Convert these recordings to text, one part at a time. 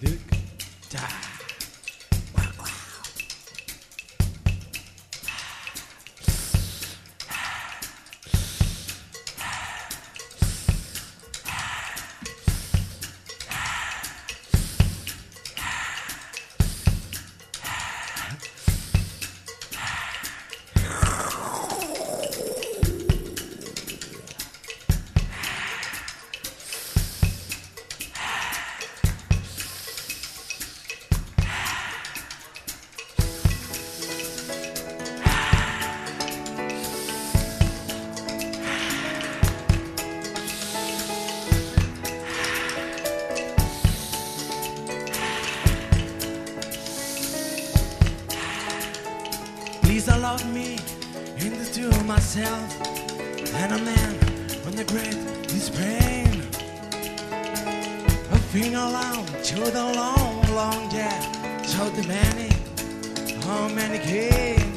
Dick. Die. Please love me in the into myself and a man on the great is pain. A thing along to the long, long day. So the many, how many came.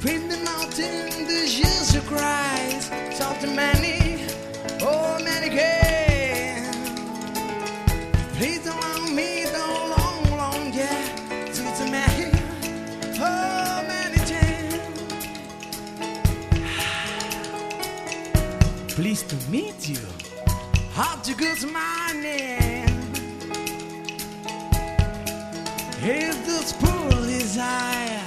Bring the mountain, the Jesus Christ. So many, oh many came. Please allow me Pleased to meet you. To good morning. Here's this poor desire.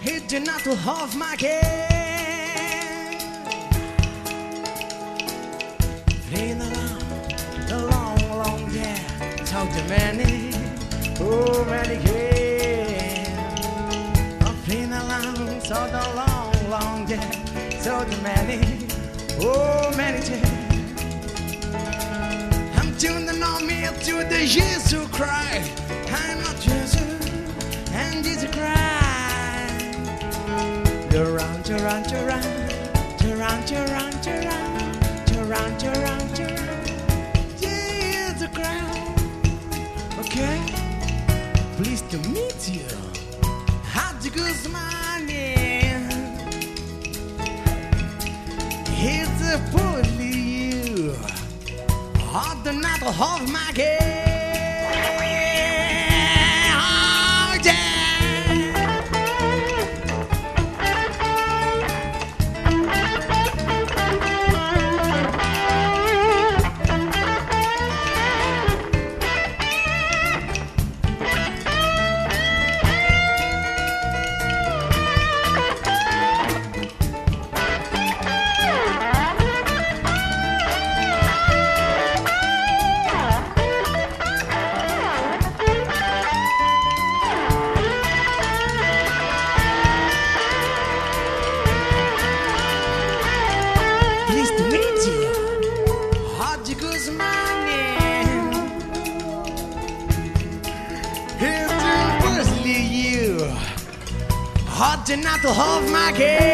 He did not to have my care. Playing along the long, long yeah. Talk to many, oh many care. I'm playing along so the long, long yeah. So many, oh many care. I'm tuning on me to the Jesus Christ. I'm not Jesus, and Jesus Christ. Around, around, around, around, around, around, around, around, around. Jesus Christ. Okay, pleased to meet you. How'd you go smiling? poorly you. Ought not to have my game. de Guzman. It's impossible you hard to not to hold my game.